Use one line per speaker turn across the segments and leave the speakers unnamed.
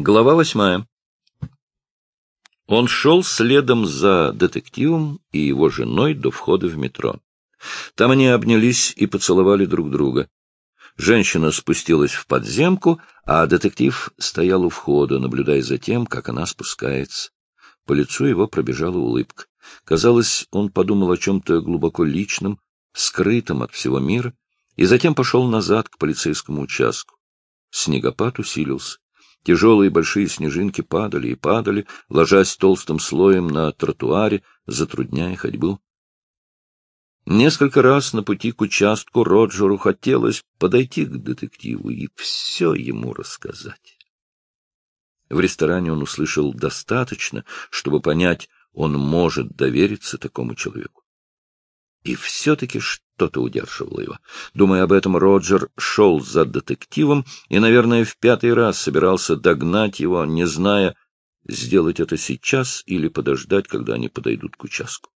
Глава восьмая. Он шел следом за детективом и его женой до входа в метро. Там они обнялись и поцеловали друг друга. Женщина спустилась в подземку, а детектив стоял у входа, наблюдая за тем, как она спускается. По лицу его пробежала улыбка. Казалось, он подумал о чем-то глубоко личном, скрытом от всего мира, и затем пошел назад к полицейскому участку. Снегопад усилился. Тяжелые большие снежинки падали и падали, ложась толстым слоем на тротуаре, затрудняя ходьбу. Несколько раз на пути к участку Роджеру хотелось подойти к детективу и все ему рассказать. В ресторане он услышал достаточно, чтобы понять, он может довериться такому человеку. И все-таки что-то удерживало его. Думая об этом, Роджер шел за детективом и, наверное, в пятый раз собирался догнать его, не зная, сделать это сейчас или подождать, когда они подойдут к участку.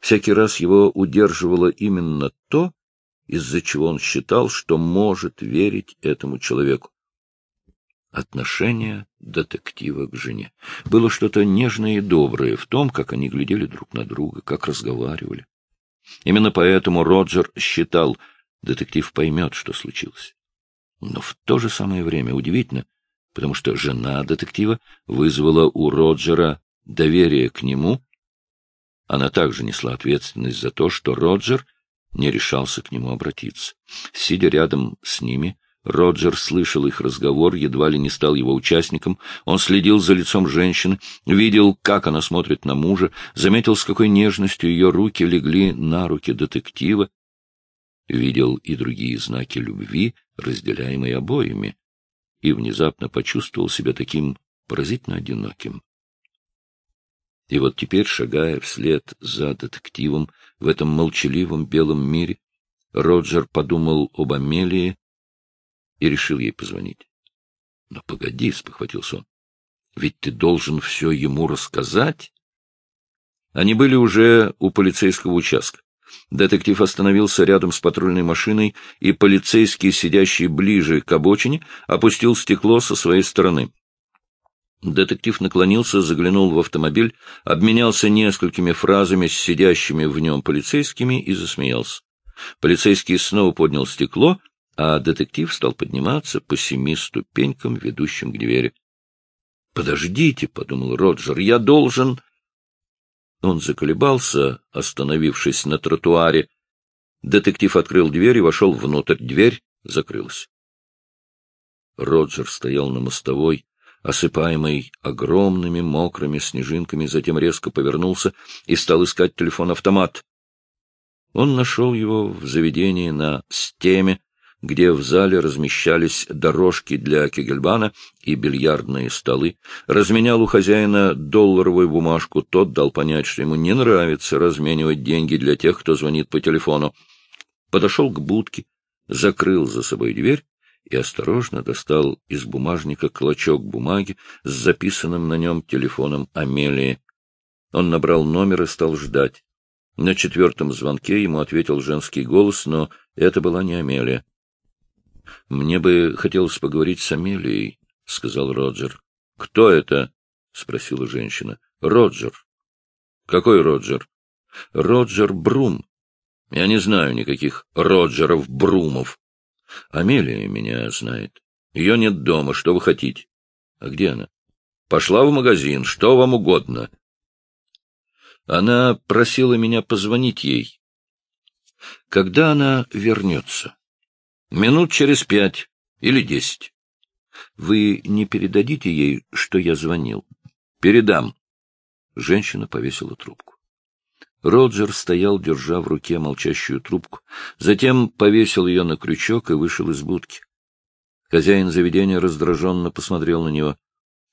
Всякий раз его удерживало именно то, из-за чего он считал, что может верить этому человеку. Отношение детектива к жене. Было что-то нежное и доброе в том, как они глядели друг на друга, как разговаривали. Именно поэтому Роджер считал, детектив поймет, что случилось. Но в то же самое время удивительно, потому что жена детектива вызвала у Роджера доверие к нему. Она также несла ответственность за то, что Роджер не решался к нему обратиться. Сидя рядом с ними, Роджер слышал их разговор, едва ли не стал его участником. Он следил за лицом женщины, видел, как она смотрит на мужа, заметил, с какой нежностью ее руки легли на руки детектива. Видел и другие знаки любви, разделяемые обоими, и внезапно почувствовал себя таким поразительно одиноким. И вот теперь, шагая вслед за детективом в этом молчаливом белом мире, Роджер подумал об Амелии, и решил ей позвонить. — Но погоди, — спохватился он, — ведь ты должен все ему рассказать. Они были уже у полицейского участка. Детектив остановился рядом с патрульной машиной, и полицейский, сидящий ближе к обочине, опустил стекло со своей стороны. Детектив наклонился, заглянул в автомобиль, обменялся несколькими фразами с сидящими в нем полицейскими и засмеялся. Полицейский снова поднял стекло а детектив стал подниматься по семи ступенькам, ведущим к двери. — Подождите, — подумал Роджер, — я должен... Он заколебался, остановившись на тротуаре. Детектив открыл дверь и вошел внутрь. Дверь закрылась. Роджер стоял на мостовой, осыпаемый огромными мокрыми снежинками, затем резко повернулся и стал искать телефон-автомат. Он нашел его в заведении на стеме, где в зале размещались дорожки для кегельбана и бильярдные столы, разменял у хозяина долларовую бумажку, тот дал понять, что ему не нравится разменивать деньги для тех, кто звонит по телефону. Подошел к будке, закрыл за собой дверь и осторожно достал из бумажника клочок бумаги с записанным на нем телефоном Амелии. Он набрал номер и стал ждать. На четвертом звонке ему ответил женский голос, но это была не Амелия. — Мне бы хотелось поговорить с Амелией, — сказал Роджер. — Кто это? — спросила женщина. — Роджер. — Какой Роджер? — Роджер Брум. Я не знаю никаких Роджеров Брумов. Амелия меня знает. Ее нет дома. Что вы хотите? А где она? Пошла в магазин. Что вам угодно? Она просила меня позвонить ей. Когда она вернется? Минут через пять или десять. Вы не передадите ей, что я звонил? Передам. Женщина повесила трубку. Роджер стоял, держа в руке молчащую трубку, затем повесил ее на крючок и вышел из будки. Хозяин заведения раздраженно посмотрел на него.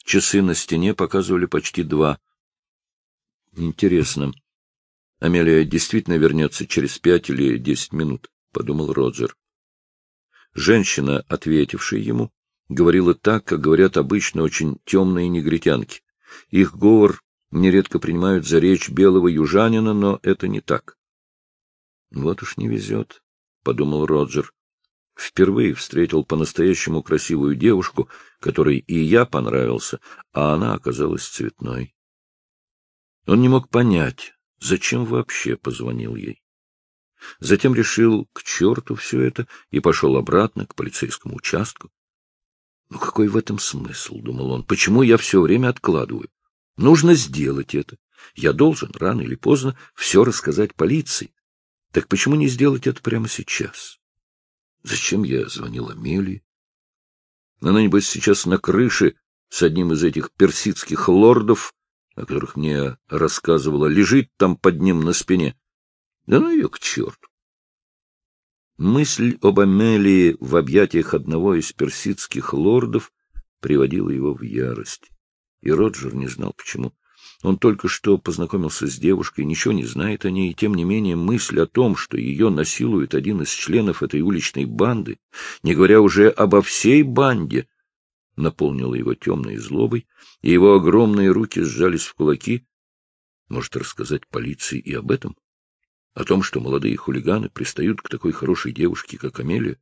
Часы на стене показывали почти два. Интересно, Амелия действительно вернется через пять или десять минут, — подумал Роджер. Женщина, ответившая ему, говорила так, как говорят обычно очень темные негритянки. Их говор нередко принимают за речь белого южанина, но это не так. — Вот уж не везет, — подумал Роджер. впервые встретил по-настоящему красивую девушку, которой и я понравился, а она оказалась цветной. Он не мог понять, зачем вообще позвонил ей. Затем решил к черту все это и пошел обратно к полицейскому участку. Ну какой в этом смысл, — думал он, — почему я все время откладываю? Нужно сделать это. Я должен рано или поздно все рассказать полиции. Так почему не сделать это прямо сейчас? Зачем я звонил Амелии? Она, небось, сейчас на крыше с одним из этих персидских лордов, о которых мне рассказывала, лежит там под ним на спине. Да ну ее к черту! Мысль об Амелии в объятиях одного из персидских лордов приводила его в ярость. И Роджер не знал, почему. Он только что познакомился с девушкой, ничего не знает о ней, и тем не менее мысль о том, что ее насилует один из членов этой уличной банды, не говоря уже обо всей банде, наполнила его темной злобой, и его огромные руки сжались в кулаки. Может рассказать полиции и об этом? О том, что молодые хулиганы пристают к такой хорошей девушке, как Амелия?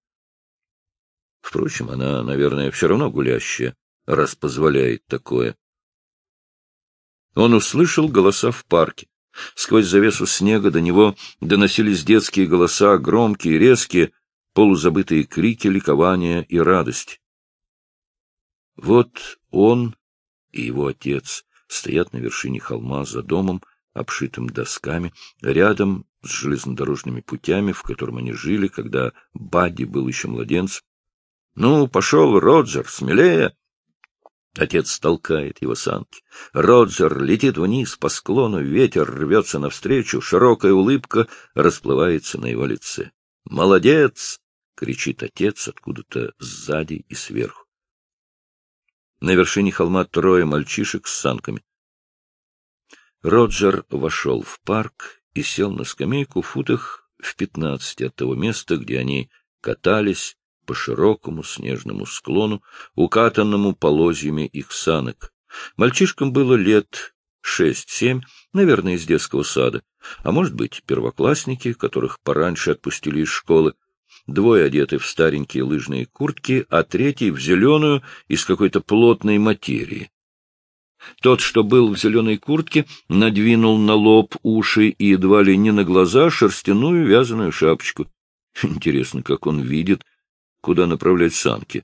Впрочем, она, наверное, все равно гулящая, раз позволяет такое. Он услышал голоса в парке. Сквозь завесу снега до него доносились детские голоса, громкие, резкие, полузабытые крики ликования и радости. Вот он и его отец стоят на вершине холма за домом, обшитым досками, рядом с железнодорожными путями, в котором они жили, когда Бадди был еще младенцем. — Ну, пошел, Роджер, смелее! Отец толкает его санки. Роджер летит вниз по склону, ветер рвется навстречу, широкая улыбка расплывается на его лице. «Молодец!» — кричит отец откуда-то сзади и сверху. На вершине холма трое мальчишек с санками. Роджер вошел в парк и сел на скамейку в футах в пятнадцати от того места, где они катались по широкому снежному склону, укатанному полозьями их санок. Мальчишкам было лет шесть-семь, наверное, из детского сада, а может быть, первоклассники, которых пораньше отпустили из школы. Двое одеты в старенькие лыжные куртки, а третий в зеленую из какой-то плотной материи. Тот, что был в зеленой куртке, надвинул на лоб, уши и едва ли не на глаза шерстяную вязаную шапочку. Интересно, как он видит, куда направлять санки.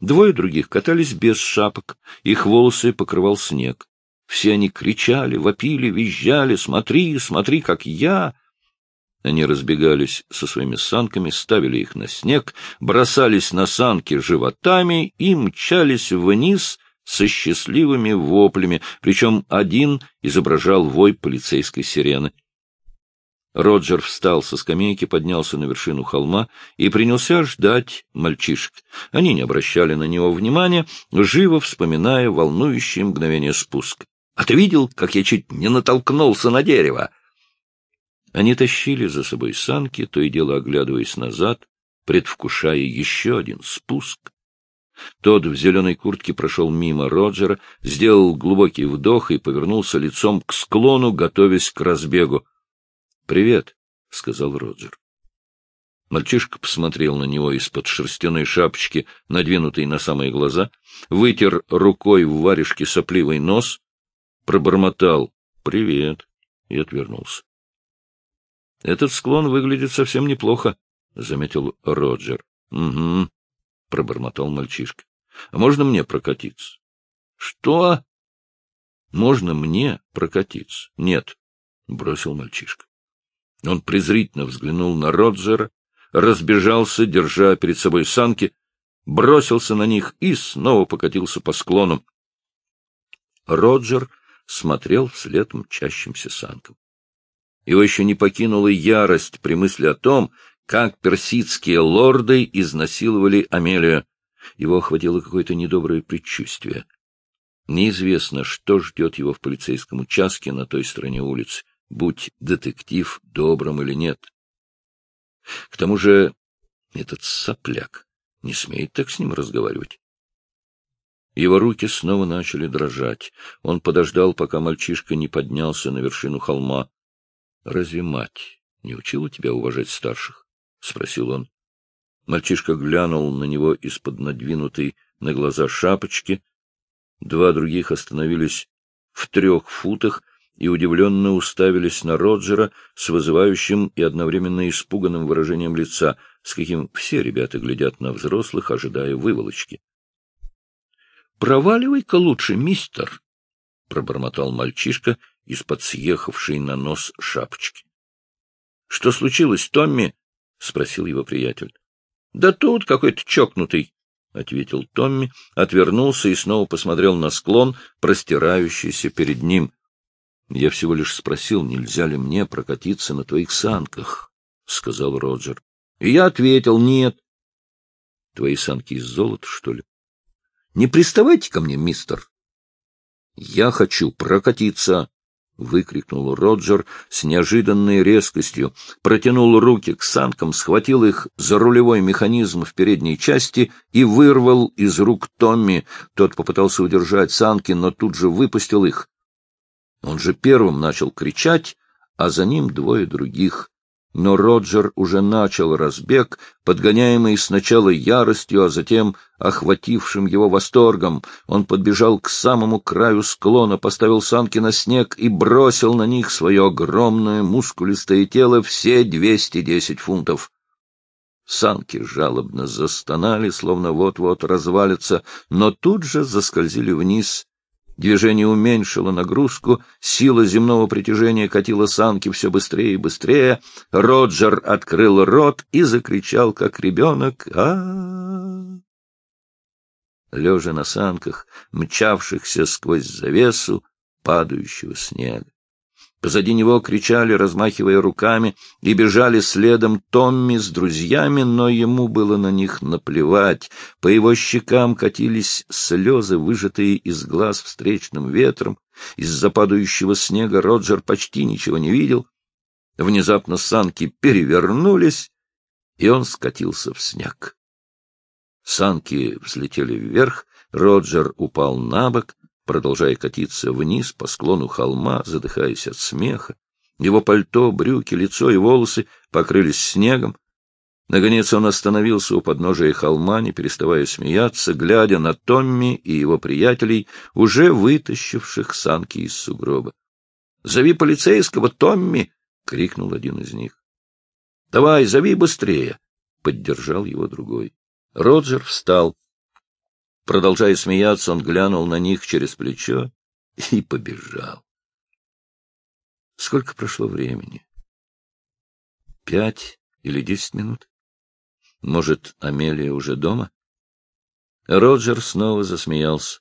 Двое других катались без шапок, их волосы покрывал снег. Все они кричали, вопили, визжали, смотри, смотри, как я. Они разбегались со своими санками, ставили их на снег, бросались на санки животами и мчались вниз со счастливыми воплями, причем один изображал вой полицейской сирены. Роджер встал со скамейки, поднялся на вершину холма и принялся ждать мальчишек. Они не обращали на него внимания, живо вспоминая волнующие мгновения спуска. — А ты видел, как я чуть не натолкнулся на дерево? Они тащили за собой санки, то и дело оглядываясь назад, предвкушая еще один спуск. Тот в зеленой куртке прошел мимо Роджера, сделал глубокий вдох и повернулся лицом к склону, готовясь к разбегу. — Привет, — сказал Роджер. Мальчишка посмотрел на него из-под шерстяной шапочки, надвинутой на самые глаза, вытер рукой в варежке сопливый нос, пробормотал «Привет» и отвернулся. — Этот склон выглядит совсем неплохо, — заметил Роджер. — Угу, — пробормотал мальчишка. — А можно мне прокатиться? — Что? — Можно мне прокатиться? — Нет, — бросил мальчишка. Он презрительно взглянул на Роджера, разбежался, держа перед собой санки, бросился на них и снова покатился по склону. Роджер смотрел вслед мчащимся санкам. Его еще не покинула ярость при мысли о том, как персидские лорды изнасиловали Амелию. Его охватило какое-то недоброе предчувствие. Неизвестно, что ждет его в полицейском участке на той стороне улицы будь детектив добрым или нет. К тому же этот сопляк не смеет так с ним разговаривать. Его руки снова начали дрожать. Он подождал, пока мальчишка не поднялся на вершину холма. — Разве мать не учила тебя уважать старших? — спросил он. Мальчишка глянул на него из-под надвинутой на глаза шапочки. Два других остановились в трех футах и удивленно уставились на Роджера с вызывающим и одновременно испуганным выражением лица, с каким все ребята глядят на взрослых, ожидая выволочки. — Проваливай-ка лучше, мистер! — пробормотал мальчишка из-под съехавшей на нос шапочки. — Что случилось, Томми? — спросил его приятель. — Да тут какой-то чокнутый, — ответил Томми, отвернулся и снова посмотрел на склон, простирающийся перед ним. — Я всего лишь спросил, нельзя ли мне прокатиться на твоих санках, — сказал Роджер. И я ответил — нет. — Твои санки из золота, что ли? — Не приставайте ко мне, мистер. — Я хочу прокатиться, — выкрикнул Роджер с неожиданной резкостью, протянул руки к санкам, схватил их за рулевой механизм в передней части и вырвал из рук Томми. Тот попытался удержать санки, но тут же выпустил их. Он же первым начал кричать, а за ним двое других. Но Роджер уже начал разбег, подгоняемый сначала яростью, а затем охватившим его восторгом. Он подбежал к самому краю склона, поставил санки на снег и бросил на них свое огромное мускулистое тело все двести десять фунтов. Санки жалобно застонали, словно вот-вот развалятся, но тут же заскользили вниз, Движение уменьшило нагрузку, сила земного притяжения катила санки все быстрее и быстрее. Роджер открыл рот и закричал, как ребенок. а Лежа на санках, мчавшихся сквозь завесу падающего снега. Позади него кричали, размахивая руками, и бежали следом Томми с друзьями, но ему было на них наплевать. По его щекам катились слезы, выжатые из глаз встречным ветром. Из-за падающего снега Роджер почти ничего не видел. Внезапно санки перевернулись, и он скатился в снег. Санки взлетели вверх, Роджер упал на бок, продолжая катиться вниз по склону холма, задыхаясь от смеха. Его пальто, брюки, лицо и волосы покрылись снегом. Наконец он остановился у подножия холма, не переставая смеяться, глядя на Томми и его приятелей, уже вытащивших санки из сугроба. — Зови полицейского, Томми! — крикнул один из них. — Давай, зови быстрее! — поддержал его другой. Роджер встал. Продолжая смеяться, он глянул на них через плечо и побежал. Сколько прошло времени? Пять или десять минут? Может, Амелия уже дома? Роджер снова засмеялся.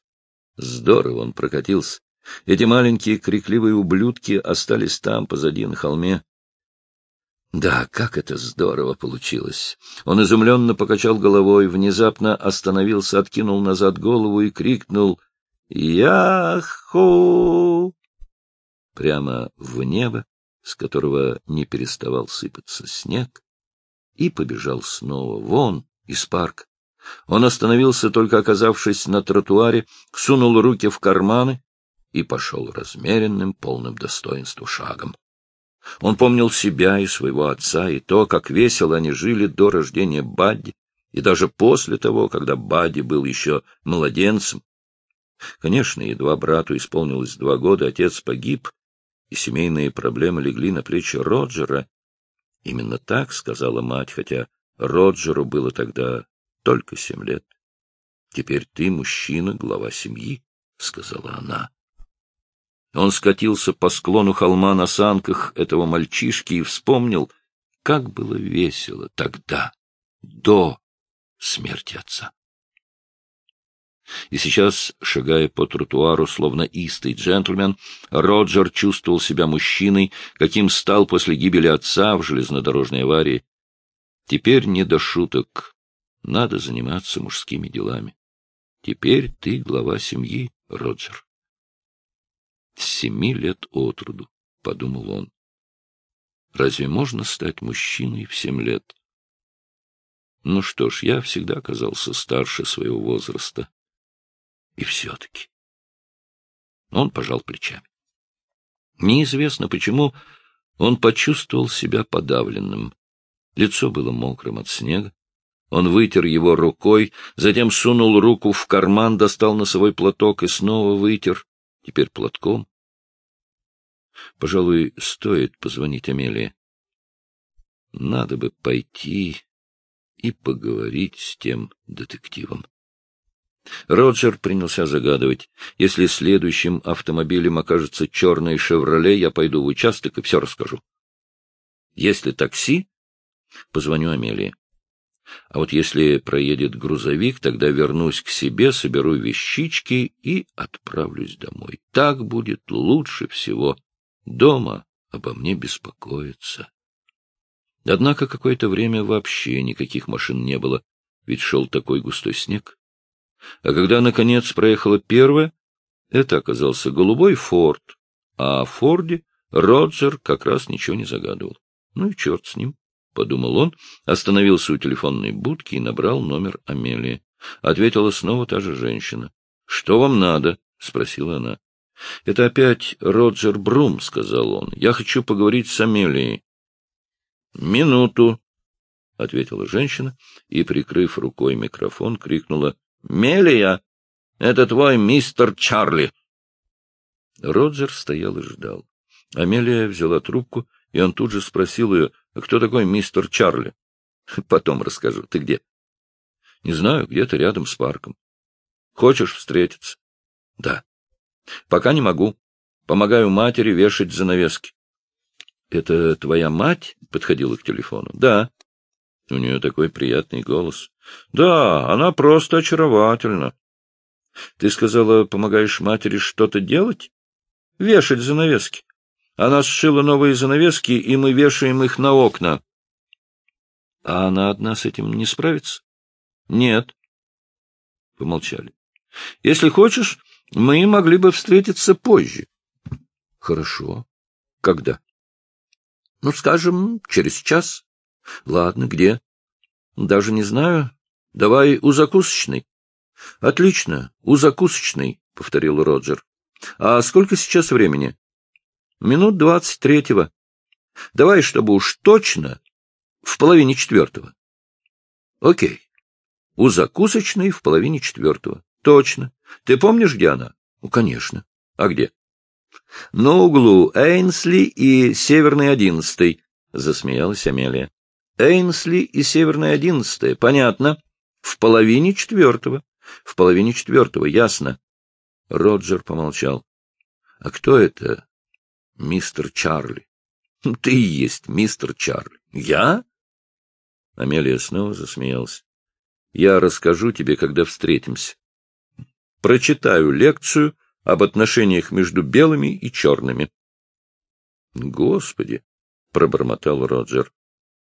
Здорово он прокатился. Эти маленькие крикливые ублюдки остались там, позади, на холме. Да, как это здорово получилось! Он изумленно покачал головой, внезапно остановился, откинул назад голову и крикнул «Яху!» прямо в небо, с которого не переставал сыпаться снег, и побежал снова вон из парка. Он остановился, только оказавшись на тротуаре, сунул руки в карманы и пошел размеренным, полным достоинства шагом. Он помнил себя и своего отца, и то, как весело они жили до рождения Бадди, и даже после того, когда Бадди был еще младенцем. Конечно, едва брату исполнилось два года, отец погиб, и семейные проблемы легли на плечи Роджера. Именно так сказала мать, хотя Роджеру было тогда только семь лет. «Теперь ты, мужчина, глава семьи», — сказала она. Он скатился по склону холма на санках этого мальчишки и вспомнил, как было весело тогда, до смерти отца. И сейчас, шагая по тротуару, словно истый джентльмен, Роджер чувствовал себя мужчиной, каким стал после гибели отца в железнодорожной аварии. Теперь не до шуток. Надо заниматься мужскими делами. Теперь ты глава семьи, Роджер семи лет от роду, — подумал он. Разве можно стать мужчиной в семь лет? Ну что ж, я всегда оказался старше своего возраста. И все-таки. Он пожал плечами. Неизвестно почему, он почувствовал себя подавленным. Лицо было мокрым от снега. Он вытер его рукой, затем сунул руку в карман, достал носовой платок и снова вытер, теперь платком. Пожалуй, стоит позвонить Амелии. Надо бы пойти и поговорить с тем детективом. Роджер принялся загадывать. Если следующим автомобилем окажется черный «Шевроле», я пойду в участок и все расскажу. Если такси, позвоню Амелии. А вот если проедет грузовик, тогда вернусь к себе, соберу вещички и отправлюсь домой. Так будет лучше всего. Дома обо мне беспокоиться. Однако какое-то время вообще никаких машин не было, ведь шел такой густой снег. А когда, наконец, проехала первая, это оказался голубой форд, а о форде Роджер как раз ничего не загадывал. Ну и черт с ним, — подумал он, остановился у телефонной будки и набрал номер Амелии. Ответила снова та же женщина. — Что вам надо? — спросила она. — Это опять Роджер Брум, — сказал он. — Я хочу поговорить с Амелией. — Минуту, — ответила женщина и, прикрыв рукой микрофон, крикнула. — Мелия! Это твой мистер Чарли! Роджер стоял и ждал. Амелия взяла трубку, и он тут же спросил ее, кто такой мистер Чарли. — Потом расскажу. Ты где? — Не знаю, где-то рядом с парком. — Хочешь встретиться? — Да. — Пока не могу. Помогаю матери вешать занавески. — Это твоя мать подходила к телефону? — Да. У нее такой приятный голос. — Да, она просто очаровательна. — Ты сказала, помогаешь матери что-то делать? — Вешать занавески. Она сшила новые занавески, и мы вешаем их на окна. — А она одна с этим не справится? — Нет. Помолчали. — Если хочешь, мы могли бы встретиться позже. — Хорошо. Когда? — Ну, скажем, через час. — Ладно, где? — Даже не знаю. Давай у закусочной. — Отлично, у закусочной, — повторил Роджер. — А сколько сейчас времени? — Минут двадцать третьего. Давай, чтобы уж точно, в половине четвертого. — Окей. У закусочной в половине четвертого. — Точно. Ты помнишь, где она? — Ну, конечно. — А где? — На углу Эйнсли и Северный одиннадцатый, — засмеялась Амелия. — Эйнсли и Северный одиннадцатый. Понятно. В половине четвертого. В половине четвертого, ясно. Роджер помолчал. — А кто это? — Мистер Чарли. — Ты и есть мистер Чарли. — Я? Амелия снова засмеялась. — Я расскажу тебе, когда встретимся. Прочитаю лекцию об отношениях между белыми и черными. — Господи! — пробормотал Роджер.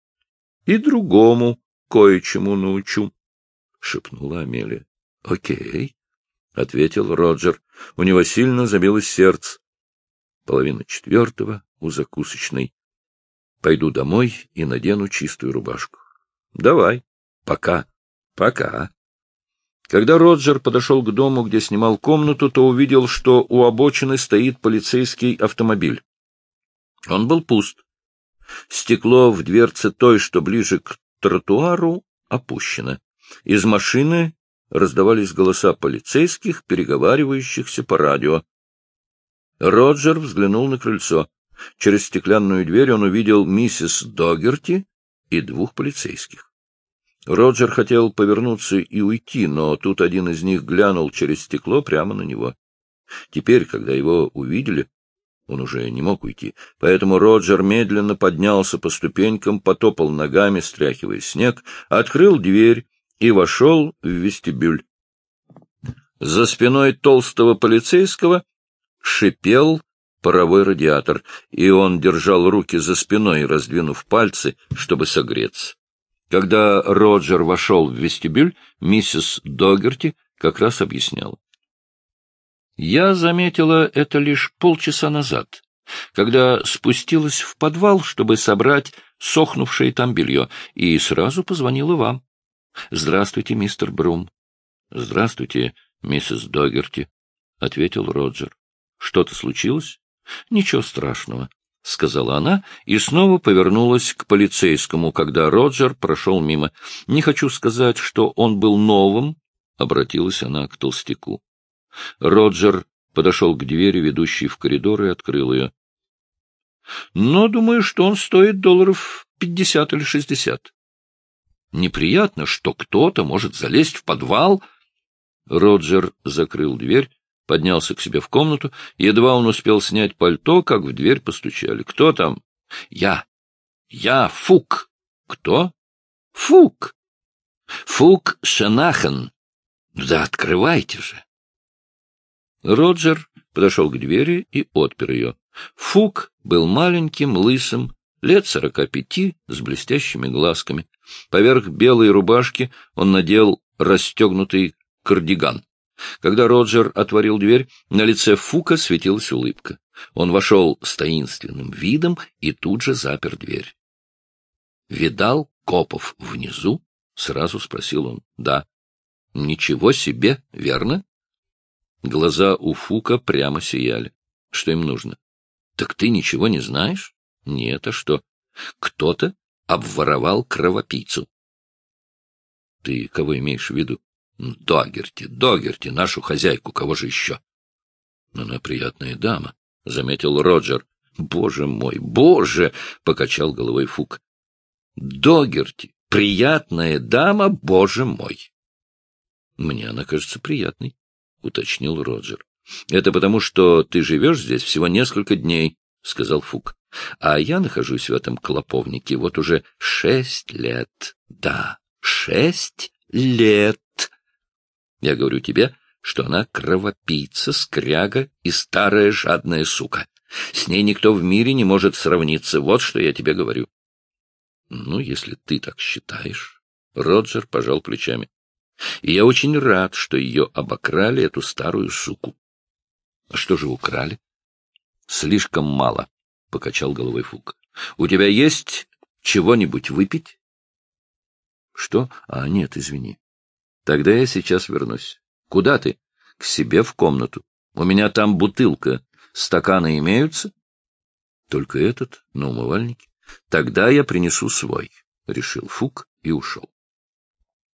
— И другому кое-чему научу, — шепнула Амелия. — Окей, — ответил Роджер. У него сильно забилось сердце. Половина четвертого у закусочной. Пойду домой и надену чистую рубашку. — Давай. Пока. Пока. Когда Роджер подошел к дому, где снимал комнату, то увидел, что у обочины стоит полицейский автомобиль. Он был пуст. Стекло в дверце той, что ближе к тротуару, опущено. Из машины раздавались голоса полицейских, переговаривающихся по радио. Роджер взглянул на крыльцо. Через стеклянную дверь он увидел миссис Догерти и двух полицейских. Роджер хотел повернуться и уйти, но тут один из них глянул через стекло прямо на него. Теперь, когда его увидели, он уже не мог уйти, поэтому Роджер медленно поднялся по ступенькам, потопал ногами, стряхивая снег, открыл дверь и вошел в вестибюль. За спиной толстого полицейского шипел паровой радиатор, и он держал руки за спиной, раздвинув пальцы, чтобы согреться. Когда Роджер вошел в вестибюль, миссис Догерти как раз объясняла. Я заметила это лишь полчаса назад, когда спустилась в подвал, чтобы собрать сохнувшее там белье, и сразу позвонила вам. — Здравствуйте, мистер Брум. — Здравствуйте, миссис Догерти, — ответил Роджер. — Что-то случилось? — Ничего страшного. Сказала она и снова повернулась к полицейскому, когда Роджер прошел мимо. Не хочу сказать, что он был новым, — обратилась она к толстяку. Роджер подошел к двери, ведущей в коридор, и открыл ее. — Но думаю, что он стоит долларов пятьдесят или шестьдесят. Неприятно, что кто-то может залезть в подвал. Роджер закрыл дверь, поднялся к себе в комнату. Едва он успел снять пальто, как в дверь постучали. — Кто там? — Я. — Я Фук. — Кто? — Фук. — Фук Шенахен. — Да открывайте же. Роджер подошел к двери и отпер ее. Фук был маленьким, лысым, лет сорока пяти, с блестящими глазками. Поверх белой рубашки он надел расстегнутый кардиган. Когда Роджер отворил дверь, на лице Фука светилась улыбка. Он вошел с таинственным видом и тут же запер дверь. — Видал копов внизу? — сразу спросил он. — Да. — Ничего себе, верно? Глаза у Фука прямо сияли. — Что им нужно? — Так ты ничего не знаешь? — Нет, а что? — Кто-то обворовал кровопийцу. — Ты кого имеешь в виду? — Догерти, Догерти, нашу хозяйку, кого же еще? — Она приятная дама, — заметил Роджер. — Боже мой, боже! — покачал головой Фук. — Догерти, приятная дама, боже мой! — Мне она кажется приятной, — уточнил Роджер. — Это потому, что ты живешь здесь всего несколько дней, — сказал Фук. — А я нахожусь в этом клоповнике вот уже шесть лет. Да, шесть лет. Я говорю тебе, что она кровопийца, скряга и старая жадная сука. С ней никто в мире не может сравниться. Вот что я тебе говорю. Ну, если ты так считаешь. Роджер пожал плечами. И я очень рад, что ее обокрали, эту старую суку. А что же украли? Слишком мало, — покачал головой Фук. У тебя есть чего-нибудь выпить? Что? А, нет, извини. Тогда я сейчас вернусь. Куда ты? К себе в комнату. У меня там бутылка. Стаканы имеются? Только этот, на умывальнике. Тогда я принесу свой, — решил Фук и ушел.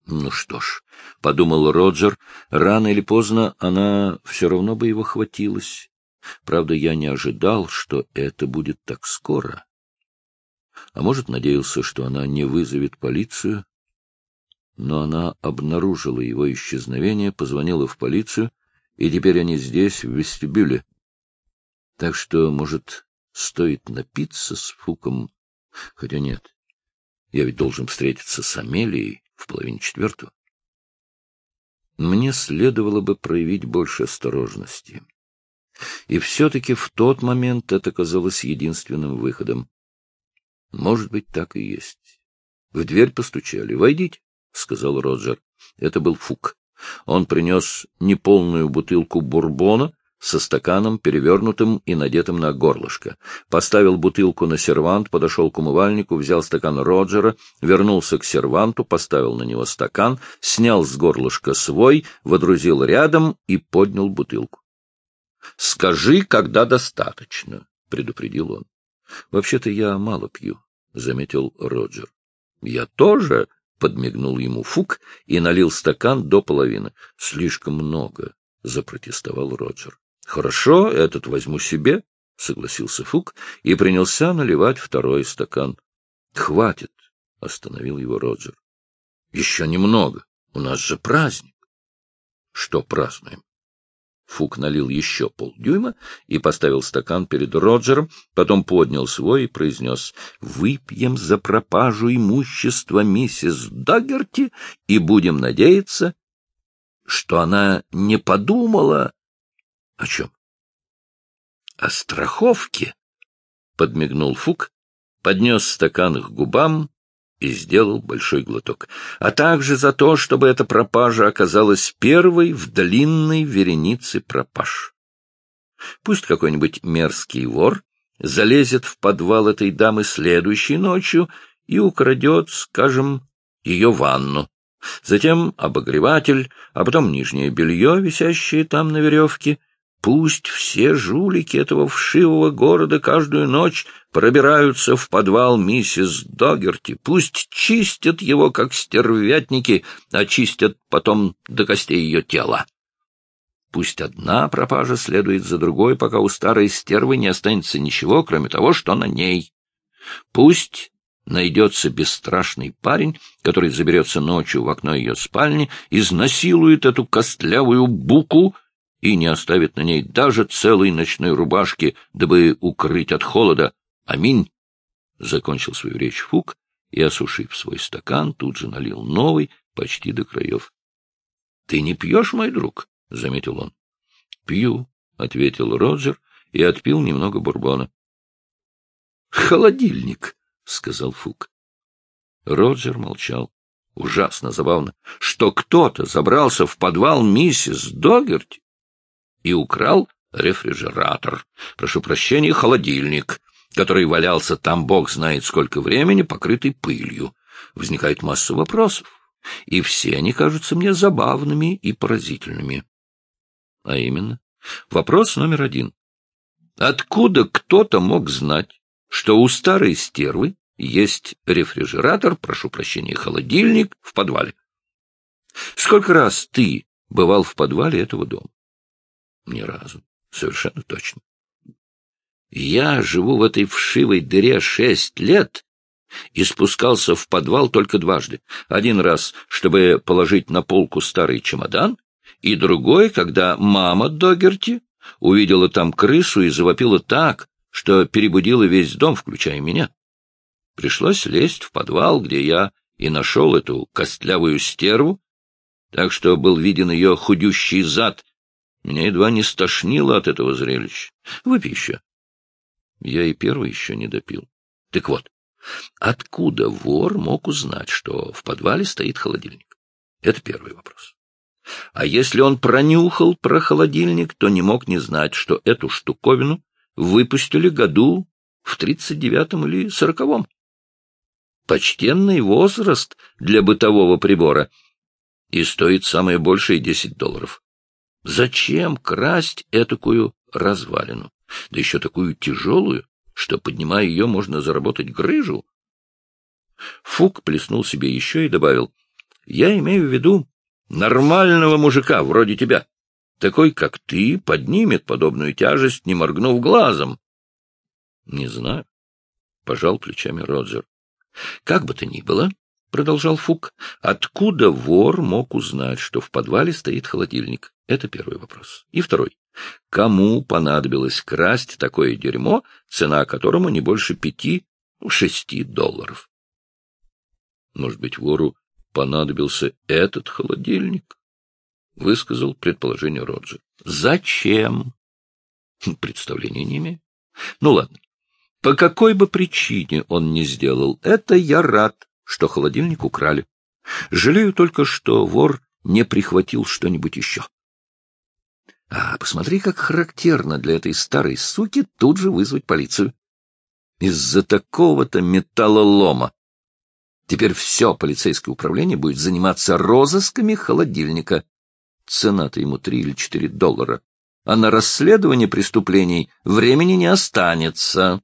Ну что ж, — подумал Роджер, — рано или поздно она все равно бы его хватилась. Правда, я не ожидал, что это будет так скоро. А может, надеялся, что она не вызовет полицию, но она обнаружила его исчезновение, позвонила в полицию, и теперь они здесь, в вестибюле. Так что, может, стоит напиться с Фуком? Хотя нет, я ведь должен встретиться с Амелией в половине четвертого. Мне следовало бы проявить больше осторожности. И все-таки в тот момент это казалось единственным выходом. Может быть, так и есть. В дверь постучали. «Войдите». — сказал Роджер. Это был Фук. Он принес неполную бутылку бурбона со стаканом, перевернутым и надетым на горлышко. Поставил бутылку на сервант, подошел к умывальнику, взял стакан Роджера, вернулся к серванту, поставил на него стакан, снял с горлышка свой, водрузил рядом и поднял бутылку. — Скажи, когда достаточно, — предупредил он. — Вообще-то я мало пью, — заметил Роджер. — Я тоже, подмигнул ему Фук и налил стакан до половины. — Слишком много, — запротестовал Роджер. — Хорошо, этот возьму себе, — согласился Фук и принялся наливать второй стакан. — Хватит, — остановил его Роджер. — Еще немного. У нас же праздник. — Что празднуем? Фук налил еще полдюйма и поставил стакан перед Роджером, потом поднял свой и произнес «Выпьем за пропажу имущества миссис Даггерти и будем надеяться, что она не подумала...» «О чем?» «О страховке», — подмигнул Фук, поднес стакан к губам и сделал большой глоток, а также за то, чтобы эта пропажа оказалась первой в длинной веренице пропаж. Пусть какой-нибудь мерзкий вор залезет в подвал этой дамы следующей ночью и украдет, скажем, ее ванну. Затем обогреватель, а потом нижнее белье, висящее там на веревке, Пусть все жулики этого вшивого города каждую ночь пробираются в подвал миссис Догерти, пусть чистят его, как стервятники, очистят потом до костей ее тела. Пусть одна пропажа следует за другой, пока у старой стервы не останется ничего, кроме того, что на ней. Пусть найдется бесстрашный парень, который заберется ночью в окно ее спальни, изнасилует эту костлявую буку и не оставит на ней даже целой ночной рубашки, дабы укрыть от холода. Аминь! Закончил свою речь Фук и, осушив свой стакан, тут же налил новый, почти до краев. — Ты не пьешь, мой друг? — заметил он. — Пью, — ответил Роджер и отпил немного бурбона. — Холодильник, — сказал Фук. Роджер молчал. Ужасно забавно, что кто-то забрался в подвал миссис Догерти и украл рефрижератор, прошу прощения, холодильник, который валялся там бог знает сколько времени, покрытый пылью. Возникает масса вопросов, и все они кажутся мне забавными и поразительными. А именно, вопрос номер один. Откуда кто-то мог знать, что у старой стервы есть рефрижератор, прошу прощения, холодильник в подвале? Сколько раз ты бывал в подвале этого дома? Ни разу. Совершенно точно. Я живу в этой вшивой дыре шесть лет и спускался в подвал только дважды. Один раз, чтобы положить на полку старый чемодан, и другой, когда мама Догерти увидела там крысу и завопила так, что перебудила весь дом, включая меня. Пришлось лезть в подвал, где я и нашел эту костлявую стерву, так что был виден ее худющий зад меня едва не стошнило от этого зрелища. Выпей еще. Я и первый еще не допил. Так вот, откуда вор мог узнать, что в подвале стоит холодильник? Это первый вопрос. А если он пронюхал про холодильник, то не мог не знать, что эту штуковину выпустили году в тридцать девятом или сороковом. Почтенный возраст для бытового прибора и стоит самое большее десять долларов. Зачем красть этакую развалину? Да еще такую тяжелую, что, поднимая ее, можно заработать грыжу. Фук плеснул себе еще и добавил. — Я имею в виду нормального мужика, вроде тебя. Такой, как ты, поднимет подобную тяжесть, не моргнув глазом. — Не знаю. — пожал плечами Роджер. — Как бы то ни было, — продолжал Фук, — откуда вор мог узнать, что в подвале стоит холодильник? Это первый вопрос. И второй. Кому понадобилось красть такое дерьмо, цена которому не больше пяти-шести долларов? Может быть, вору понадобился этот холодильник? Высказал предположение Роджер. Зачем? Представления не имею. Ну ладно. По какой бы причине он не сделал это, я рад, что холодильник украли. Жалею только, что вор не прихватил что-нибудь еще. А посмотри, как характерно для этой старой суки тут же вызвать полицию. Из-за такого-то металлолома. Теперь все полицейское управление будет заниматься розысками холодильника. Цена-то ему три или четыре доллара. А на расследование преступлений времени не останется.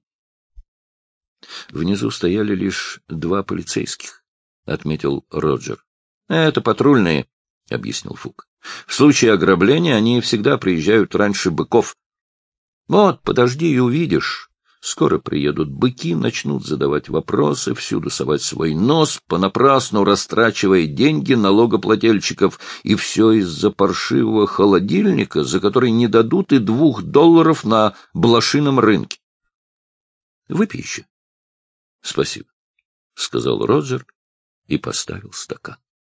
Внизу стояли лишь два полицейских, — отметил Роджер. — Это патрульные, — объяснил Фук. В случае ограбления они всегда приезжают раньше быков. Вот, подожди и увидишь. Скоро приедут быки, начнут задавать вопросы, всюду совать свой нос, понапрасну растрачивая деньги налогоплательщиков, и все из-за паршивого холодильника, за который не дадут и двух долларов на блошином рынке. Выпей еще. — Спасибо, — сказал Роджер и поставил стакан.